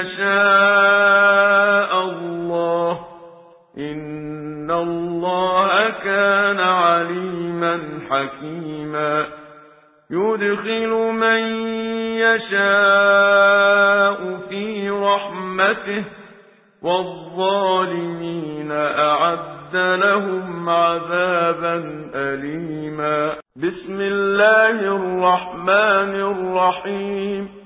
يشاء الله. إن الله كان عليما حكيما. يدخل من يشاء في رحمته والظالمين أعد لهم عذابا أليما. بسم الله الرحمن الرحيم.